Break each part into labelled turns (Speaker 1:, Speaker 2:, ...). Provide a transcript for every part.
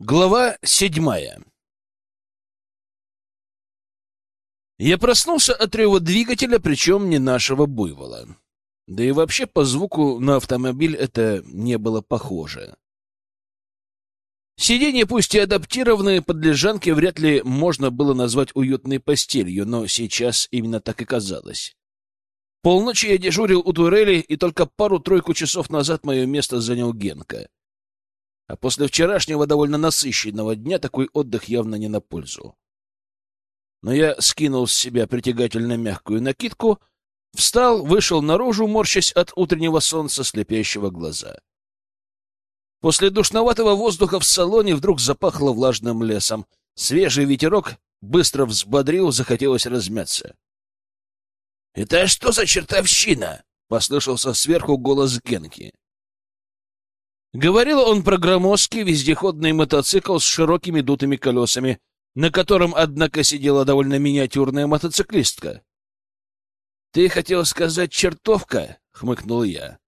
Speaker 1: Глава седьмая Я проснулся от рева двигателя, причем не нашего буйвола. Да и вообще по звуку на автомобиль это не было похоже. Сиденья, пусть и адаптированные под лежанки, вряд ли можно было назвать уютной постелью, но сейчас именно так и казалось. Полночи я дежурил у турели, и только пару-тройку часов назад мое место занял Генка. А после вчерашнего довольно насыщенного дня такой отдых явно не на пользу. Но я скинул с себя притягательно мягкую накидку, встал, вышел наружу, морщась от утреннего солнца, слепящего глаза. После душноватого воздуха в салоне вдруг запахло влажным лесом. Свежий ветерок быстро взбодрил, захотелось размяться. — Это что за чертовщина? — послышался сверху голос Генки. Говорил он про громоздкий вездеходный мотоцикл с широкими дутыми колесами, на котором, однако, сидела довольно миниатюрная мотоциклистка. — Ты хотел сказать «чертовка»? — хмыкнул я.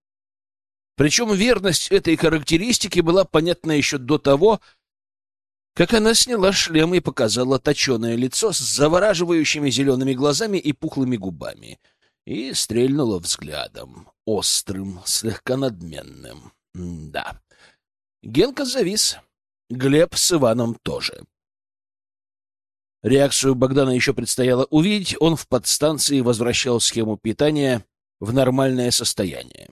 Speaker 1: Причем верность этой характеристики была понятна еще до того, как она сняла шлем и показала точеное лицо с завораживающими зелеными глазами и пухлыми губами, и стрельнула взглядом, острым, слегка надменным. Да. Генка завис. Глеб с Иваном тоже. Реакцию Богдана еще предстояло увидеть. Он в подстанции возвращал схему питания в нормальное состояние.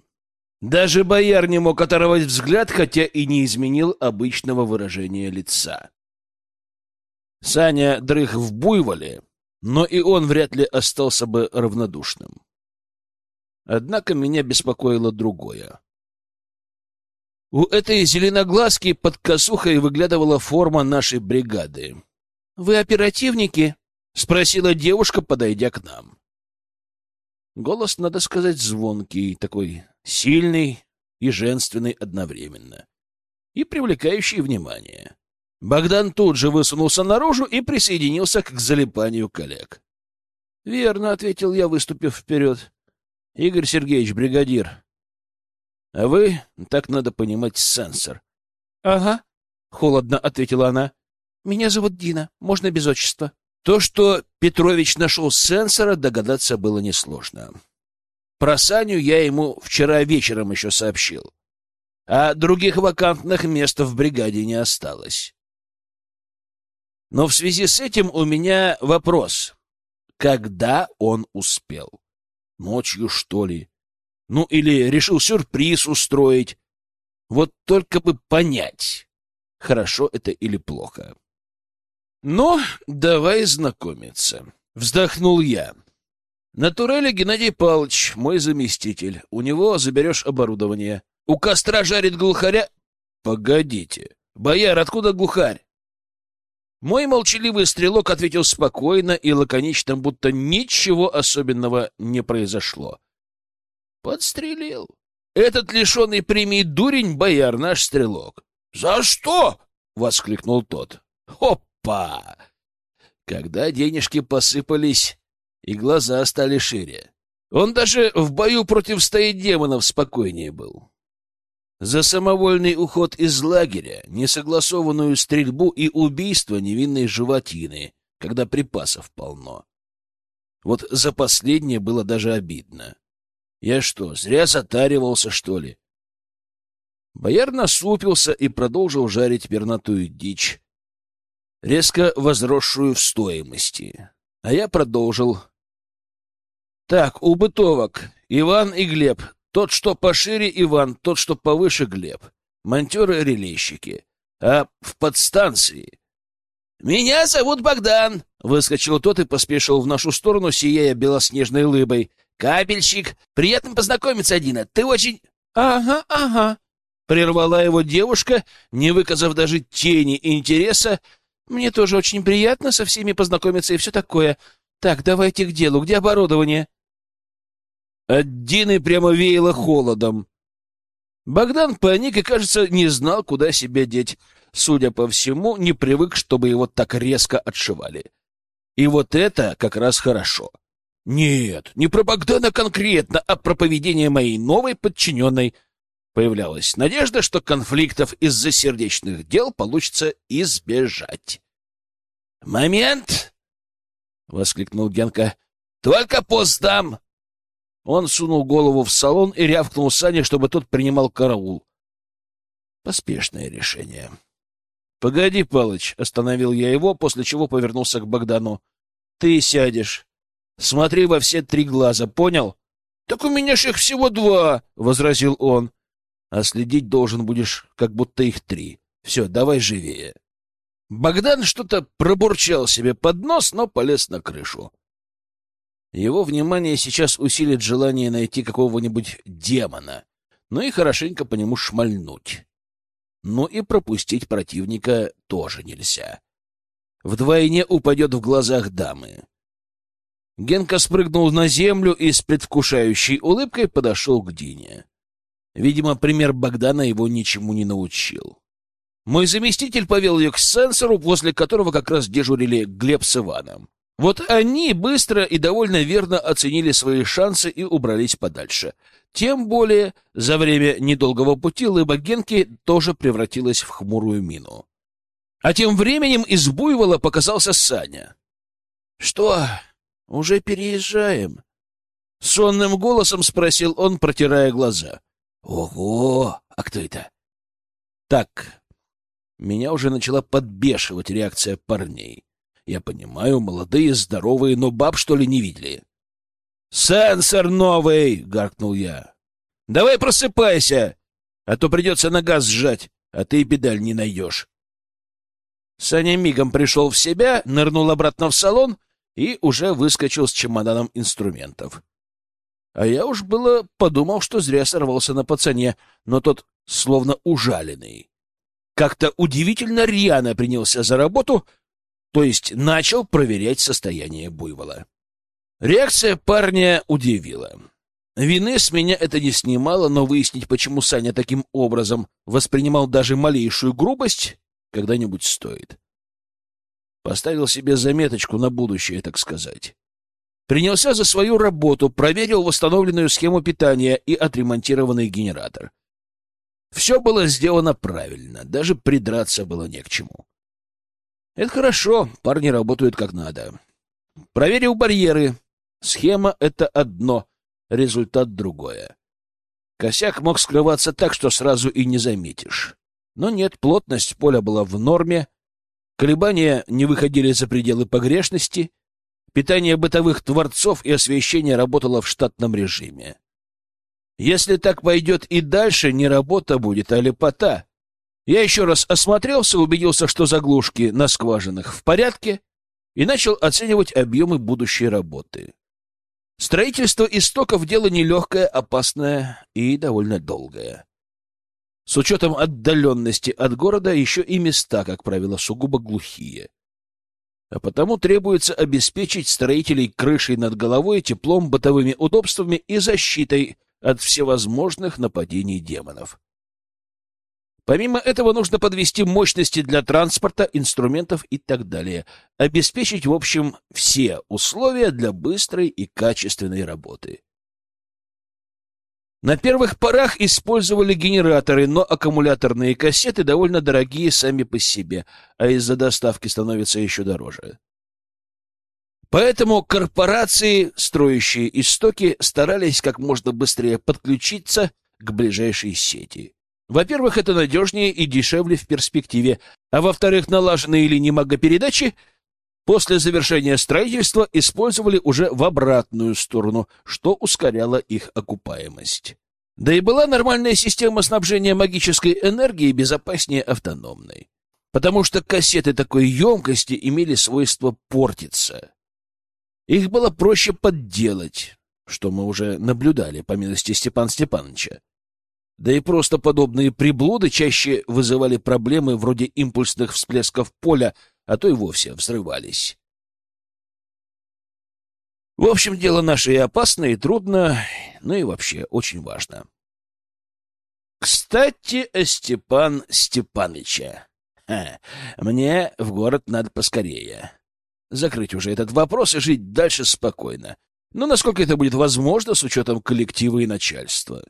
Speaker 1: Даже бояр не мог оторвать взгляд, хотя и не изменил обычного выражения лица. Саня дрых в буйволе, но и он вряд ли остался бы равнодушным. Однако меня беспокоило другое. У этой зеленоглазки под косухой выглядывала форма нашей бригады. — Вы оперативники? — спросила девушка, подойдя к нам. Голос, надо сказать, звонкий, такой сильный и женственный одновременно, и привлекающий внимание. Богдан тут же высунулся наружу и присоединился к залипанию коллег. — Верно, — ответил я, выступив вперед. — Игорь Сергеевич, бригадир, а вы, так надо понимать, сенсор. — Ага, — холодно ответила она. — Меня зовут Дина, можно без отчества. То, что Петрович нашел сенсора, догадаться было несложно. Про Саню я ему вчера вечером еще сообщил. А других вакантных мест в бригаде не осталось. Но в связи с этим у меня вопрос. Когда он успел? Ночью, что ли? Ну, или решил сюрприз устроить. Вот только бы понять, хорошо это или плохо. Но давай знакомиться. Вздохнул я. На туреле Геннадий Павлович, мой заместитель. У него заберешь оборудование. У костра жарит глухаря... Погодите. Бояр, откуда глухарь? Мой молчаливый стрелок ответил спокойно и лаконично, будто ничего особенного не произошло. Подстрелил. Этот лишенный премии дурень бояр наш стрелок. За что? воскликнул тот. Опа! Когда денежки посыпались, и глаза стали шире. Он даже в бою против стаи демонов спокойнее был. За самовольный уход из лагеря, несогласованную стрельбу и убийство невинной животины, когда припасов полно. Вот за последнее было даже обидно. Я что, зря затаривался, что ли? Бояр насупился и продолжил жарить пернатую дичь, резко возросшую в стоимости. А я продолжил. Так, у бытовок Иван и Глеб. Тот, что пошире Иван, тот, что повыше Глеб. Монтеры-релейщики. А в подстанции... «Меня зовут Богдан!» — выскочил тот и поспешил в нашу сторону, сияя белоснежной лыбой. «Капельщик! Приятно познакомиться, Дина. Ты очень...» «Ага, ага», — прервала его девушка, не выказав даже тени интереса. «Мне тоже очень приятно со всеми познакомиться и все такое. Так, давайте к делу. Где оборудование?» От Дины прямо веяло холодом. Богдан паник и, кажется, не знал, куда себя деть. Судя по всему, не привык, чтобы его так резко отшивали. И вот это как раз хорошо. Нет, не про Богдана конкретно, а про поведение моей новой подчиненной. Появлялась надежда, что конфликтов из-за сердечных дел получится избежать. «Момент!» — воскликнул Генка. «Только пост дам!» Он сунул голову в салон и рявкнул Сане, чтобы тот принимал караул. Поспешное решение. — Погоди, Палыч, — остановил я его, после чего повернулся к Богдану. — Ты сядешь. Смотри во все три глаза, понял? — Так у меня ж их всего два, — возразил он. — А следить должен будешь, как будто их три. Все, давай живее. Богдан что-то пробурчал себе под нос, но полез на крышу. Его внимание сейчас усилит желание найти какого-нибудь демона, ну и хорошенько по нему шмальнуть. Ну и пропустить противника тоже нельзя. Вдвойне упадет в глазах дамы. Генка спрыгнул на землю и с предвкушающей улыбкой подошел к Дине. Видимо, пример Богдана его ничему не научил. Мой заместитель повел ее к сенсору, возле которого как раз дежурили Глеб с Иваном. Вот они быстро и довольно верно оценили свои шансы и убрались подальше. Тем более, за время недолгого пути лыба Генки тоже превратилась в хмурую мину. А тем временем из буйвола показался Саня. — Что, уже переезжаем? — сонным голосом спросил он, протирая глаза. — Ого! А кто это? — Так, меня уже начала подбешивать реакция парней. Я понимаю, молодые, здоровые, но баб, что ли, не видели? «Сенсор новый!» — гаркнул я. «Давай просыпайся, а то придется на газ сжать, а ты педаль не найдешь». Саня мигом пришел в себя, нырнул обратно в салон и уже выскочил с чемоданом инструментов. А я уж было подумал, что зря сорвался на пацане, но тот словно ужаленный. Как-то удивительно рьяно принялся за работу, то есть начал проверять состояние буйвола. Реакция парня удивила. Вины с меня это не снимало, но выяснить, почему Саня таким образом воспринимал даже малейшую грубость, когда-нибудь стоит. Поставил себе заметочку на будущее, так сказать. Принялся за свою работу, проверил восстановленную схему питания и отремонтированный генератор. Все было сделано правильно, даже придраться было не к чему. Это хорошо, парни работают как надо. Проверил барьеры. Схема — это одно, результат — другое. Косяк мог скрываться так, что сразу и не заметишь. Но нет, плотность поля была в норме, колебания не выходили за пределы погрешности, питание бытовых творцов и освещение работало в штатном режиме. Если так пойдет и дальше, не работа будет, а лепота. Я еще раз осмотрелся, убедился, что заглушки на скважинах в порядке, и начал оценивать объемы будущей работы. Строительство истоков — дело нелегкое, опасное и довольно долгое. С учетом отдаленности от города еще и места, как правило, сугубо глухие. А потому требуется обеспечить строителей крышей над головой, теплом, бытовыми удобствами и защитой от всевозможных нападений демонов. Помимо этого нужно подвести мощности для транспорта, инструментов и так далее. Обеспечить, в общем, все условия для быстрой и качественной работы. На первых порах использовали генераторы, но аккумуляторные кассеты довольно дорогие сами по себе, а из-за доставки становятся еще дороже. Поэтому корпорации, строящие истоки, старались как можно быстрее подключиться к ближайшей сети. Во-первых, это надежнее и дешевле в перспективе, а во-вторых, налаженные линии магопередачи после завершения строительства использовали уже в обратную сторону, что ускоряло их окупаемость. Да и была нормальная система снабжения магической энергией безопаснее автономной, потому что кассеты такой емкости имели свойство портиться. Их было проще подделать, что мы уже наблюдали по милости Степана Степановича. Да и просто подобные приблуды чаще вызывали проблемы вроде импульсных всплесков поля, а то и вовсе взрывались. В общем, дело наше и опасно, и трудно, ну и вообще очень важно. Кстати, о Степан Степаныча. Ха, мне в город надо поскорее. Закрыть уже этот вопрос и жить дальше спокойно. Но насколько это будет возможно с учетом коллектива и начальства.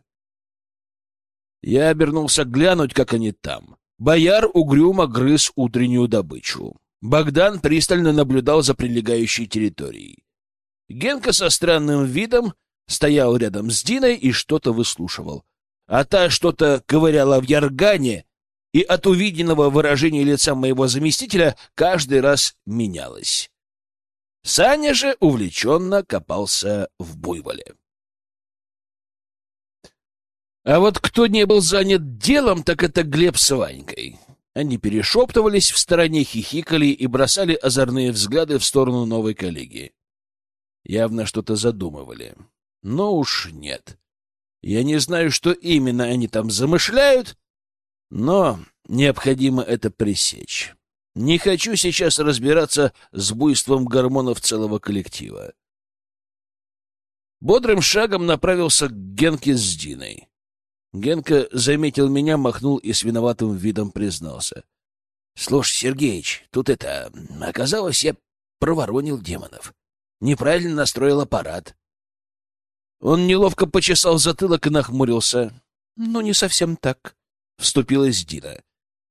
Speaker 1: Я обернулся глянуть, как они там. Бояр угрюмо грыз утреннюю добычу. Богдан пристально наблюдал за прилегающей территорией. Генка со странным видом стоял рядом с Диной и что-то выслушивал. А та что-то ковыряла в яргане, и от увиденного выражения лица моего заместителя каждый раз менялось. Саня же увлеченно копался в буйволе. А вот кто не был занят делом, так это Глеб с Ванькой. Они перешептывались в стороне, хихикали и бросали озорные взгляды в сторону новой коллеги. Явно что-то задумывали. Но уж нет. Я не знаю, что именно они там замышляют, но необходимо это пресечь. Не хочу сейчас разбираться с буйством гормонов целого коллектива. Бодрым шагом направился к Генке с Диной. Генка заметил меня, махнул и с виноватым видом признался. — Слушай, Сергеич, тут это... Оказалось, я проворонил демонов. Неправильно настроил аппарат. Он неловко почесал затылок и нахмурился. — Ну, не совсем так, — вступилась Дина.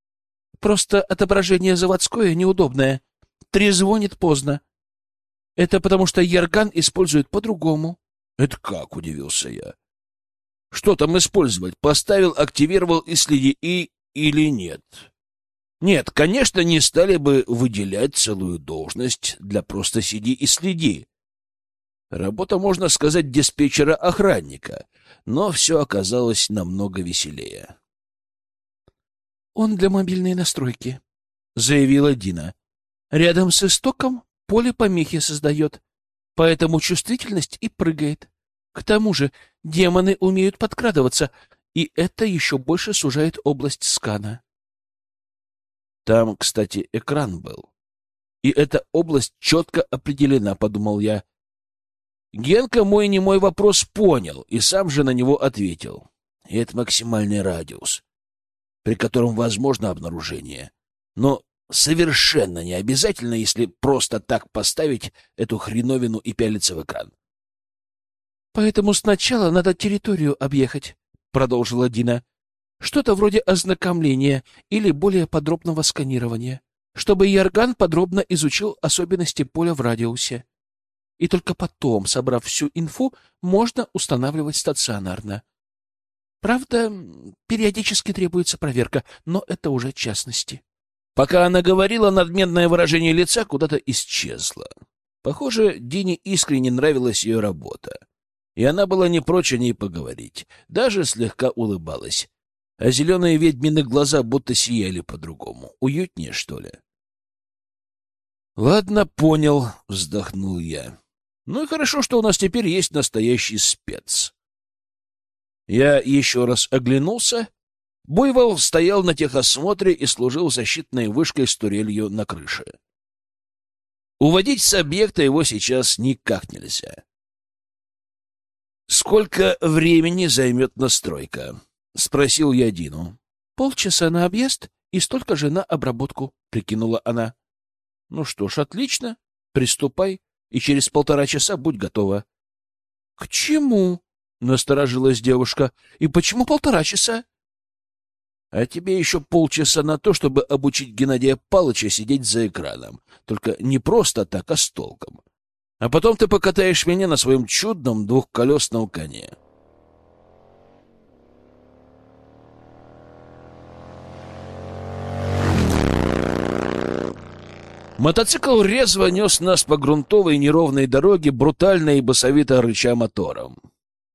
Speaker 1: — Просто отображение заводское неудобное. Трезвонит поздно. Это потому, что Ярган использует по-другому. — Это как? — удивился я. — Что там использовать? Поставил, активировал и следи, и или нет? Нет, конечно, не стали бы выделять целую должность для просто сиди и следи. Работа, можно сказать, диспетчера-охранника, но все оказалось намного веселее. «Он для мобильной настройки», — заявила Дина. «Рядом с истоком поле помехи создает, поэтому чувствительность и прыгает. К тому же демоны умеют подкрадываться, и это еще больше сужает область скана». Там, кстати, экран был. И эта область четко определена, подумал я. Генка мой не мой вопрос понял и сам же на него ответил. И это максимальный радиус, при котором возможно обнаружение. Но совершенно не обязательно, если просто так поставить эту хреновину и пялиться в экран. «Поэтому сначала надо территорию объехать», — продолжила Дина. «Что-то вроде ознакомления или более подробного сканирования, чтобы Ярган подробно изучил особенности поля в радиусе и только потом, собрав всю инфу, можно устанавливать стационарно. Правда, периодически требуется проверка, но это уже частности. Пока она говорила, надменное выражение лица куда-то исчезло. Похоже, Дине искренне нравилась ее работа. И она была не прочь о ней поговорить, даже слегка улыбалась. А зеленые ведьмины глаза будто сияли по-другому. Уютнее, что ли? — Ладно, понял, — вздохнул я. Ну и хорошо, что у нас теперь есть настоящий спец. Я еще раз оглянулся. Буйвол стоял на техосмотре и служил защитной вышкой с турелью на крыше. Уводить с объекта его сейчас никак нельзя. «Сколько времени займет настройка?» — спросил я Дину. «Полчаса на объезд и столько же на обработку», — прикинула она. «Ну что ж, отлично. Приступай и через полтора часа будь готова. — К чему? — насторожилась девушка. — И почему полтора часа? — А тебе еще полчаса на то, чтобы обучить Геннадия Палыча сидеть за экраном. Только не просто так, а с толком. А потом ты покатаешь меня на своем чудном двухколесном коне. — Мотоцикл резво нес нас по грунтовой неровной дороге, брутально и басовито рыча мотором.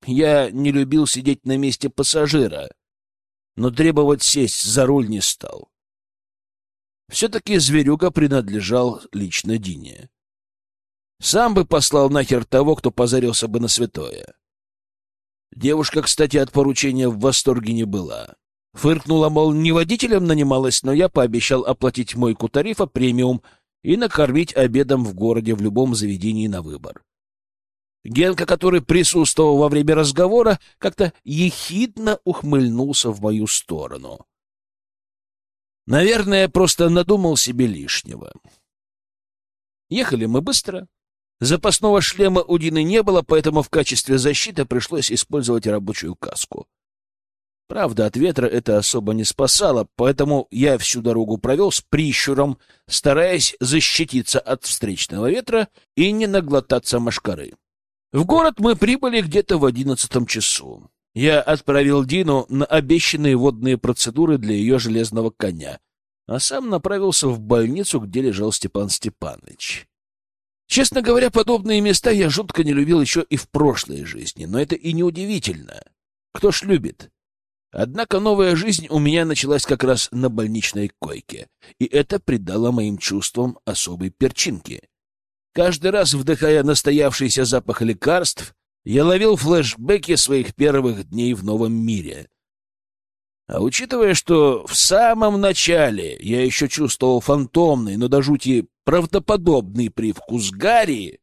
Speaker 1: Я не любил сидеть на месте пассажира, но требовать сесть за руль не стал. Все-таки зверюга принадлежал лично Дине. Сам бы послал нахер того, кто позарился бы на святое. Девушка, кстати, от поручения в восторге не была. Фыркнула, мол, не водителем нанималась, но я пообещал оплатить мойку тарифа премиум — и накормить обедом в городе в любом заведении на выбор. Генка, который присутствовал во время разговора, как-то ехидно ухмыльнулся в мою сторону. Наверное, просто надумал себе лишнего. Ехали мы быстро. Запасного шлема у Дины не было, поэтому в качестве защиты пришлось использовать рабочую каску. Правда, от ветра это особо не спасало, поэтому я всю дорогу провел с прищуром, стараясь защититься от встречного ветра и не наглотаться машкары. В город мы прибыли где-то в одиннадцатом часу. Я отправил Дину на обещанные водные процедуры для ее железного коня, а сам направился в больницу, где лежал Степан Степанович. Честно говоря, подобные места я жутко не любил еще и в прошлой жизни, но это и не удивительно. Кто ж любит? Однако новая жизнь у меня началась как раз на больничной койке, и это придало моим чувствам особой перчинки. Каждый раз, вдыхая настоявшийся запах лекарств, я ловил флешбеки своих первых дней в новом мире. А учитывая, что в самом начале я еще чувствовал фантомный, но до жути правдоподобный привкус Гарри,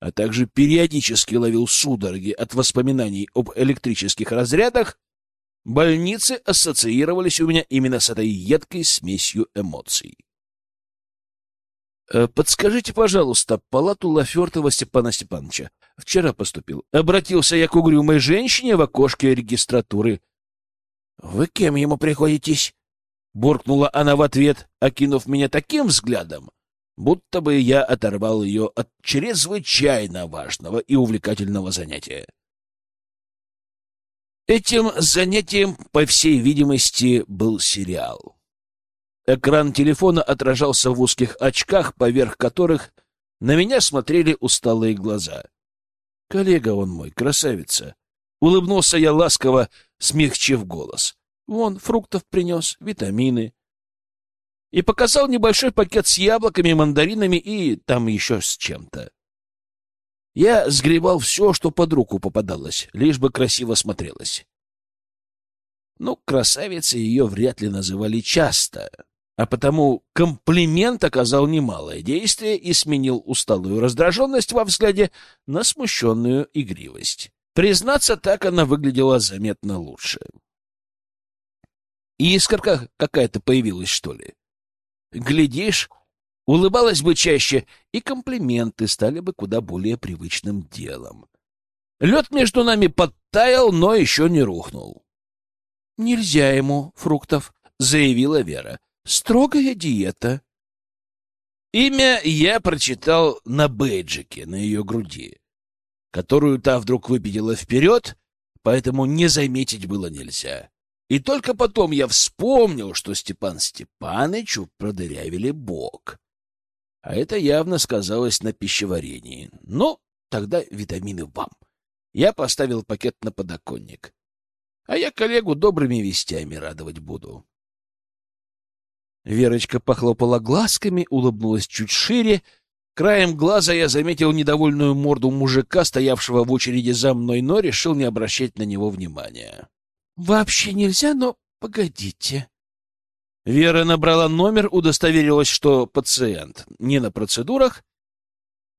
Speaker 1: а также периодически ловил судороги от воспоминаний об электрических разрядах, Больницы ассоциировались у меня именно с этой едкой смесью эмоций. Э, «Подскажите, пожалуйста, палату Лафертова Степана Степановича. Вчера поступил. Обратился я к угрюмой женщине в окошке регистратуры. Вы кем ему приходитесь?» Буркнула она в ответ, окинув меня таким взглядом, будто бы я оторвал ее от чрезвычайно важного и увлекательного занятия. Этим занятием, по всей видимости, был сериал. Экран телефона отражался в узких очках, поверх которых на меня смотрели усталые глаза. «Коллега он мой, красавица!» Улыбнулся я ласково, смягчив голос. «Вон, фруктов принес, витамины». И показал небольшой пакет с яблоками, мандаринами и там еще с чем-то. Я сгребал все, что под руку попадалось, лишь бы красиво смотрелось. Ну, красавицей ее вряд ли называли часто, а потому комплимент оказал немалое действие и сменил усталую раздраженность во взгляде на смущенную игривость. Признаться, так она выглядела заметно лучше. Искорка какая-то появилась, что ли? Глядишь, улыбалась бы чаще, и комплименты стали бы куда более привычным делом. Лед между нами подтаял, но еще не рухнул. — Нельзя ему фруктов, — заявила Вера. — Строгая диета. Имя я прочитал на бейджике на ее груди, которую та вдруг выпятила вперед, поэтому не заметить было нельзя. И только потом я вспомнил, что Степан Степанычу продырявили бок. А это явно сказалось на пищеварении. Но тогда витамины вам. Я поставил пакет на подоконник. А я коллегу добрыми вестями радовать буду. Верочка похлопала глазками, улыбнулась чуть шире. Краем глаза я заметил недовольную морду мужика, стоявшего в очереди за мной, но решил не обращать на него внимания. — Вообще нельзя, но погодите. Вера набрала номер, удостоверилась, что пациент не на процедурах,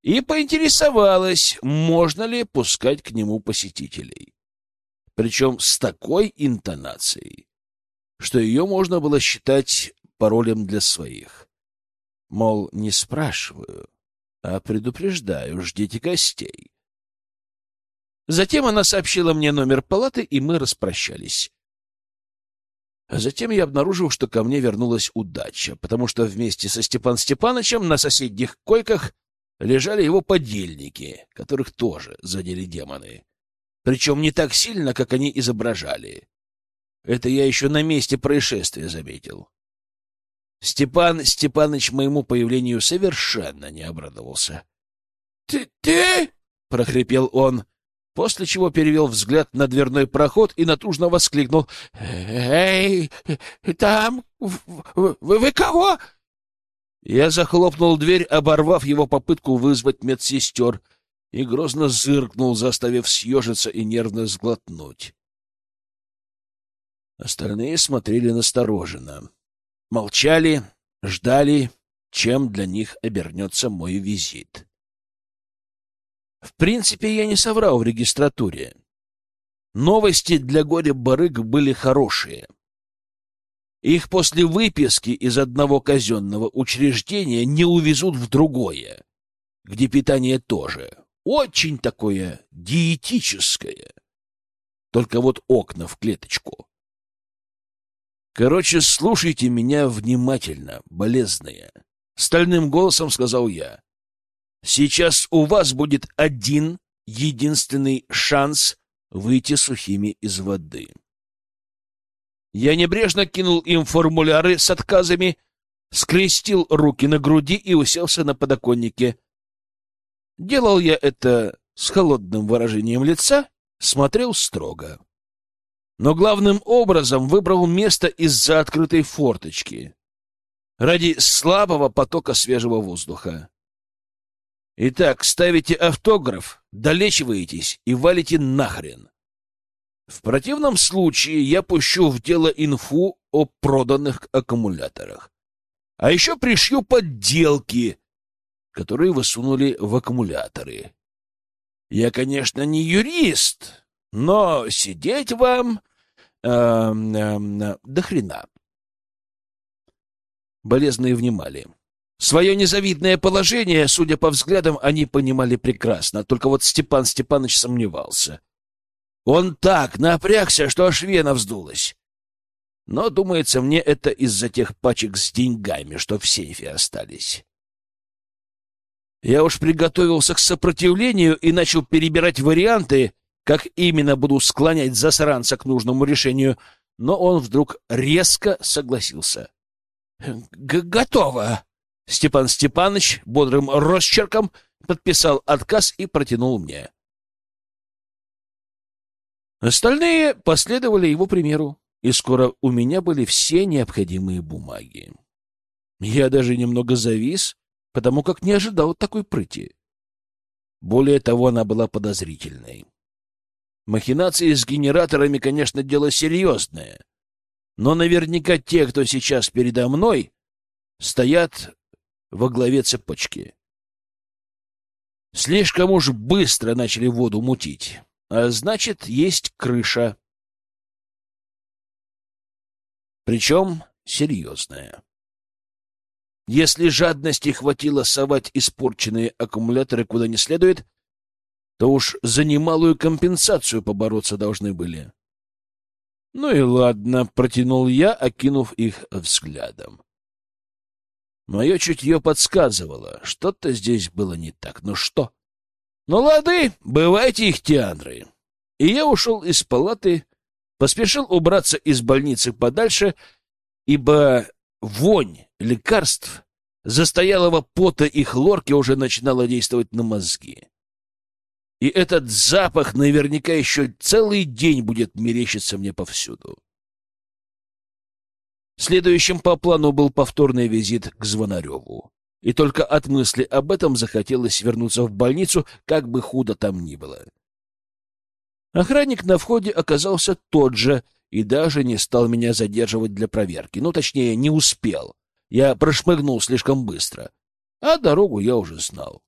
Speaker 1: и поинтересовалась, можно ли пускать к нему посетителей. Причем с такой интонацией, что ее можно было считать паролем для своих. Мол, не спрашиваю, а предупреждаю, ждите гостей. Затем она сообщила мне номер палаты, и мы распрощались. А затем я обнаружил, что ко мне вернулась удача, потому что вместе со Степан Степановичем на соседних койках лежали его подельники, которых тоже задели демоны. Причем не так сильно, как они изображали. Это я еще на месте происшествия заметил. Степан Степанович моему появлению совершенно не обрадовался. — Ты... ты... — прохрипел он после чего перевел взгляд на дверной проход и натужно воскликнул. «Эй, там... Вы, вы кого?» Я захлопнул дверь, оборвав его попытку вызвать медсестер, и грозно зыркнул, заставив съежиться и нервно сглотнуть. Остальные смотрели настороженно. Молчали, ждали, чем для них обернется мой визит. В принципе, я не соврал в регистратуре. Новости для горя-барыг были хорошие. Их после выписки из одного казенного учреждения не увезут в другое, где питание тоже очень такое диетическое. только вот окна в клеточку. Короче, слушайте меня внимательно, болезные. Стальным голосом сказал я. Сейчас у вас будет один единственный шанс выйти сухими из воды. Я небрежно кинул им формуляры с отказами, скрестил руки на груди и уселся на подоконнике. Делал я это с холодным выражением лица, смотрел строго. Но главным образом выбрал место из-за открытой форточки ради слабого потока свежего воздуха. Итак, ставите автограф, долечиваетесь и валите нахрен. В противном случае я пущу в дело инфу о проданных аккумуляторах. А еще пришью подделки, которые высунули в аккумуляторы. Я, конечно, не юрист, но сидеть вам э, э, до хрена. Болезные внимали. Свое незавидное положение, судя по взглядам, они понимали прекрасно, только вот Степан Степанович сомневался — он так напрягся, что аж вена вздулась. Но, думается, мне это из-за тех пачек с деньгами, что в сейфе остались. Я уж приготовился к сопротивлению и начал перебирать варианты, как именно буду склонять засранца к нужному решению, но он вдруг резко согласился. «Готово!» Степан Степанович бодрым росчерком подписал отказ и протянул мне. Остальные последовали его примеру, и скоро у меня были все необходимые бумаги. Я даже немного завис, потому как не ожидал такой прыти. Более того, она была подозрительной. Махинации с генераторами, конечно, дело серьезное, но наверняка те, кто сейчас передо мной, стоят во главе цепочки. Слишком уж быстро начали воду мутить. А значит, есть крыша. Причем серьезная. Если жадности хватило совать испорченные аккумуляторы куда не следует, то уж за немалую компенсацию побороться должны были. Ну и ладно, протянул я, окинув их взглядом. Мое чутье подсказывало, что-то здесь было не так. Но что? Ну, лады, бывайте их теандры. И я ушел из палаты, поспешил убраться из больницы подальше, ибо вонь лекарств, застоялого пота и хлорки уже начинала действовать на мозги. И этот запах наверняка еще целый день будет мерещиться мне повсюду. Следующим по плану был повторный визит к Звонареву и только от мысли об этом захотелось вернуться в больницу, как бы худо там ни было. Охранник на входе оказался тот же и даже не стал меня задерживать для проверки. Ну, точнее, не успел. Я прошмыгнул слишком быстро, а дорогу я уже знал.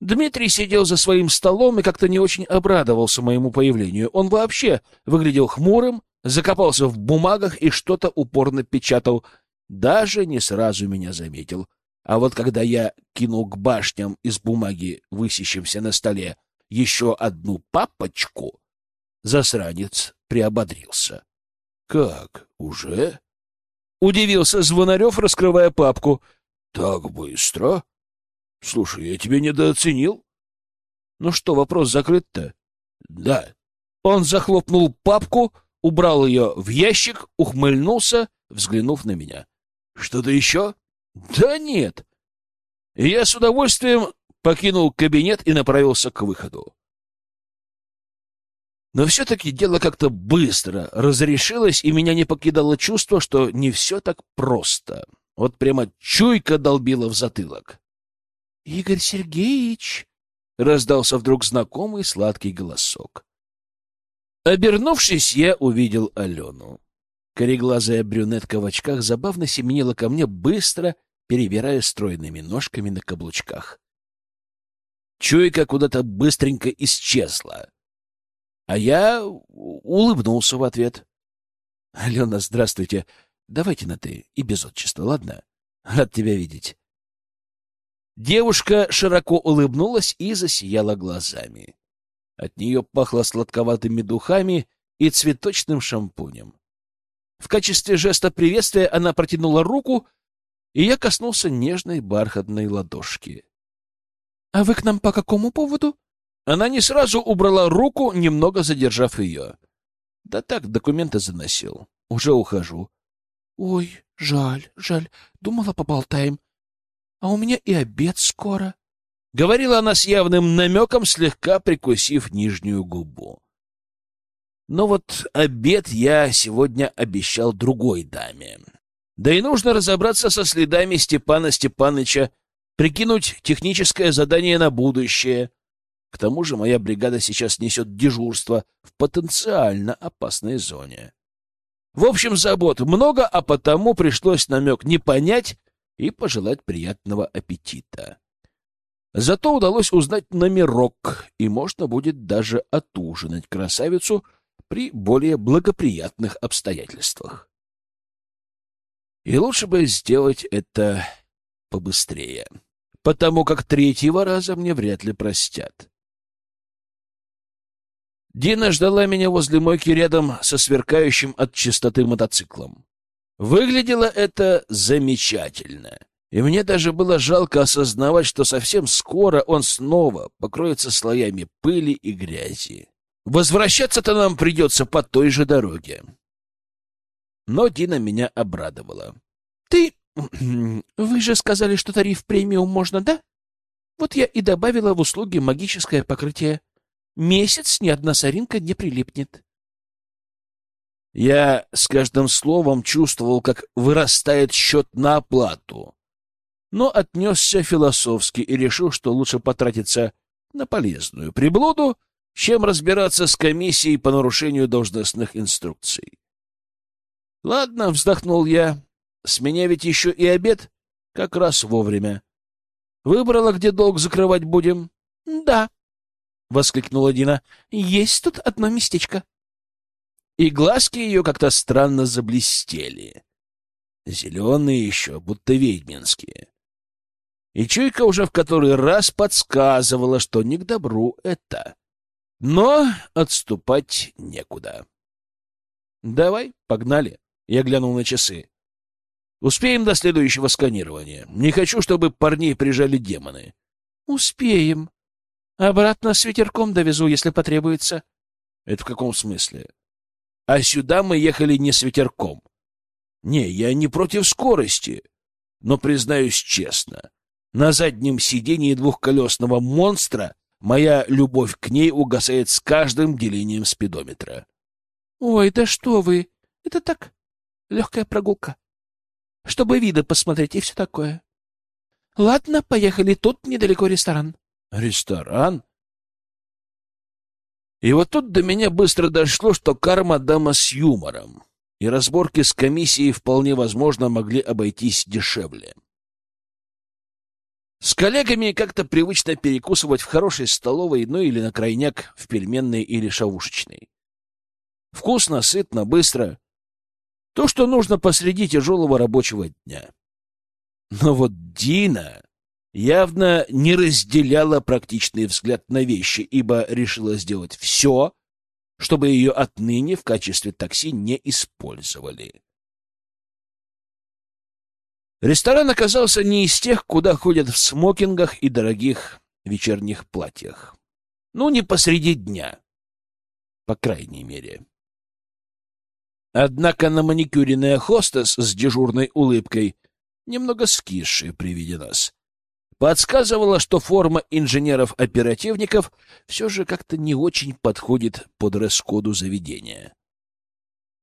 Speaker 1: Дмитрий сидел за своим столом и как-то не очень обрадовался моему появлению. Он вообще выглядел хмурым, закопался в бумагах и что-то упорно печатал — даже не сразу меня заметил. А вот когда я кинул к башням из бумаги, высящимся на столе, еще одну папочку, засранец приободрился. — Как, уже? — удивился Звонарев, раскрывая папку. — Так быстро? Слушай, я тебя недооценил. — Ну что, вопрос закрыт-то? — Да. Он захлопнул папку, убрал ее в ящик, ухмыльнулся, взглянув на меня. Что-то еще? Да нет. Я с удовольствием покинул кабинет и направился к выходу. Но все-таки дело как-то быстро разрешилось, и меня не покидало чувство, что не все так просто. Вот прямо чуйка долбила в затылок. — Игорь Сергеевич! — раздался вдруг знакомый сладкий голосок. Обернувшись, я увидел Алену. Кореглазая брюнетка в очках забавно семенила ко мне, быстро перебирая стройными ножками на каблучках. Чуйка куда-то быстренько исчезла. А я улыбнулся в ответ. — Алена, здравствуйте. Давайте на «ты» и без отчества, ладно? Рад тебя видеть. Девушка широко улыбнулась и засияла глазами. От нее пахло сладковатыми духами и цветочным шампунем. В качестве жеста приветствия она протянула руку, и я коснулся нежной бархатной ладошки. — А вы к нам по какому поводу? Она не сразу убрала руку, немного задержав ее. — Да так, документы заносил. Уже ухожу. — Ой, жаль, жаль. Думала, поболтаем. А у меня и обед скоро. — говорила она с явным намеком, слегка прикусив нижнюю губу. Но вот обед я сегодня обещал другой даме. Да и нужно разобраться со следами Степана Степаныча, прикинуть техническое задание на будущее. К тому же моя бригада сейчас несет дежурство в потенциально опасной зоне. В общем, забот много, а потому пришлось намек не понять и пожелать приятного аппетита. Зато удалось узнать номерок, и можно будет даже отужинать красавицу при более благоприятных обстоятельствах. И лучше бы сделать это побыстрее, потому как третьего раза мне вряд ли простят. Дина ждала меня возле мойки рядом со сверкающим от чистоты мотоциклом. Выглядело это замечательно — и мне даже было жалко осознавать, что совсем скоро он снова покроется слоями пыли и грязи. Возвращаться-то нам придется по той же дороге. Но Дина меня обрадовала. — Ты... Вы же сказали, что тариф премиум можно, да? Вот я и добавила в услуги магическое покрытие. Месяц ни одна соринка не прилипнет. Я с каждым словом чувствовал, как вырастает счет на оплату но отнесся философски и решил, что лучше потратиться на полезную приблуду, чем разбираться с комиссией по нарушению должностных инструкций. «Ладно», — вздохнул я, — «с меня ведь еще и обед, как раз вовремя. Выбрала, где долг закрывать будем?» «Да», — воскликнула Дина, — «есть тут одно местечко». И глазки ее как-то странно заблестели. Зеленые еще, будто ведьминские. И чуйка уже в который раз подсказывала, что не к добру это. Но отступать некуда. «Давай, погнали!» — я глянул на часы. «Успеем до следующего сканирования. Не хочу, чтобы парней прижали демоны». «Успеем. Обратно с ветерком довезу, если потребуется». «Это в каком смысле?» «А сюда мы ехали не с ветерком». «Не, я не против скорости, но, признаюсь честно, на заднем сидении двухколесного монстра моя любовь к ней угасает с каждым делением спидометра. — Ой, да что вы! Это так, легкая прогулка. Чтобы виды посмотреть и все такое. Ладно, поехали, тут недалеко ресторан. — Ресторан? И вот тут до меня быстро дошло, что карма дама с юмором, и разборки с комиссией вполне возможно могли обойтись дешевле. С коллегами как-то привычно перекусывать в хорошей столовой, ну или на крайняк в пельменной или шавушечной. Вкусно, сытно, быстро. То, что нужно посреди тяжелого рабочего дня. Но вот Дина явно не разделяла практичный взгляд на вещи, ибо решила сделать все, чтобы ее отныне в качестве такси не использовали. Ресторан оказался не из тех, куда ходят в смокингах и дорогих вечерних платьях. Ну, не посреди дня. По крайней мере. Однако на маникюренная хостес с дежурной улыбкой, немного скисшая при виде нас, подсказывала, что форма инженеров-оперативников все же как-то не очень подходит под дресс-коду заведения.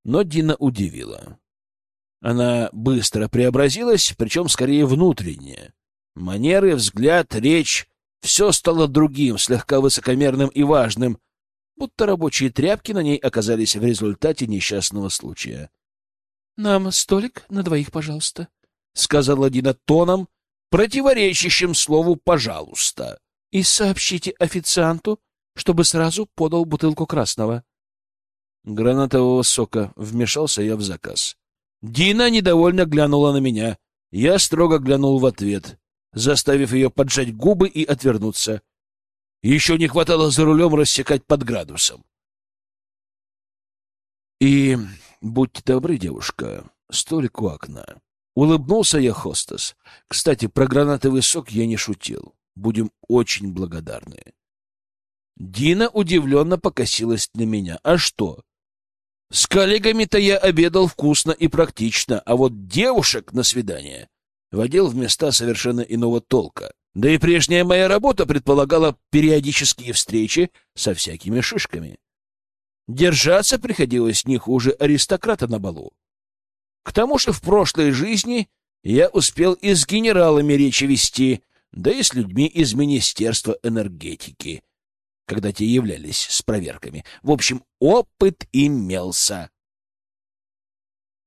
Speaker 1: Но Дина удивила. Она быстро преобразилась, причем скорее внутренне. Манеры, взгляд, речь — все стало другим, слегка высокомерным и важным, будто рабочие тряпки на ней оказались в результате несчастного случая. — Нам столик на двоих, пожалуйста, — сказала Дина тоном, противоречащим слову «пожалуйста». — И сообщите официанту, чтобы сразу подал бутылку красного. Гранатового сока вмешался я в заказ. Дина недовольно глянула на меня. Я строго глянул в ответ, заставив ее поджать губы и отвернуться. Еще не хватало за рулем рассекать под градусом. И будьте добры, девушка, столик у окна. Улыбнулся я хостес. Кстати, про гранатовый сок я не шутил. Будем очень благодарны. Дина удивленно покосилась на меня. А что? С коллегами-то я обедал вкусно и практично, а вот девушек на свидание водил в места совершенно иного толка. Да и прежняя моя работа предполагала периодические встречи со всякими шишками. Держаться приходилось не хуже аристократа на балу. К тому же в прошлой жизни я успел и с генералами речи вести, да и с людьми из Министерства энергетики, когда те являлись с проверками. В общем, опыт имелся.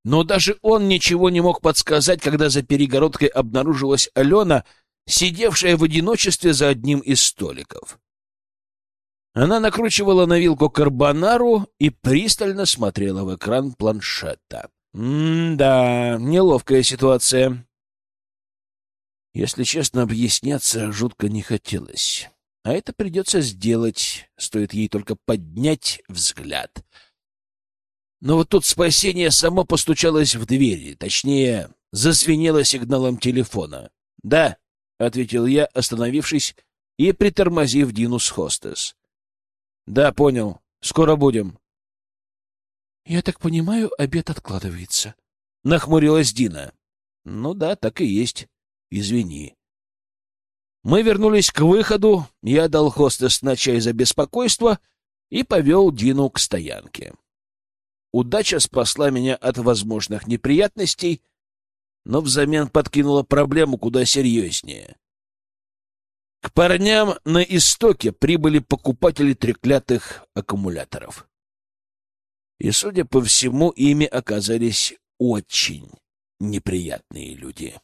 Speaker 1: Но даже он ничего не мог подсказать, когда за перегородкой обнаружилась Алена, сидевшая в одиночестве за одним из столиков. Она накручивала на вилку карбонару и пристально смотрела в экран планшета. М-да, неловкая ситуация. Если честно, объясняться жутко не хотелось. А это придется сделать, стоит ей только поднять взгляд. Но вот тут спасение само постучалось в двери, точнее, зазвенело сигналом телефона. «Да», — ответил я, остановившись и притормозив Дину с хостес. «Да, понял. Скоро будем». «Я так понимаю, обед откладывается», — нахмурилась Дина. «Ну да, так и есть. Извини». Мы вернулись к выходу, я дал хостес на чай за беспокойство и повел Дину к стоянке. Удача спасла меня от возможных неприятностей, но взамен подкинула проблему куда серьезнее. К парням на истоке прибыли покупатели треклятых аккумуляторов. И, судя по всему, ими оказались очень неприятные люди.